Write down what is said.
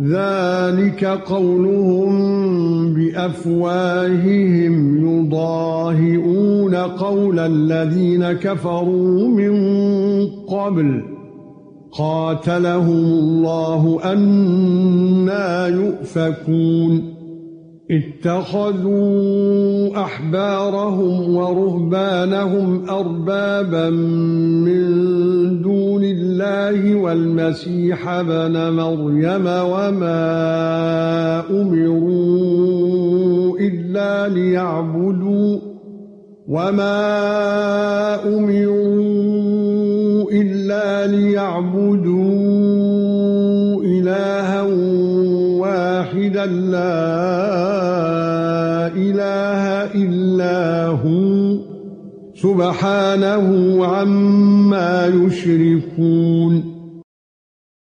ذَلِكَ قَوْلُهُم بِأَفْوَاهِهِمْ يُضَاهِئُونَ قَوْلَ الَّذِينَ كَفَرُوا مِن قَبْلُ قَاتَلَهُمُ اللَّهُ أَنَّى يُؤْفَكُونَ اتخذوا أحبارهم ورهبانهم أربابا من والمسيح ابن مريم وما أمروا إلا ليعبدوا وما أمروا إلا ليعبدوا إلها واحدا لا إله إلا هو سبحانه عما يشركون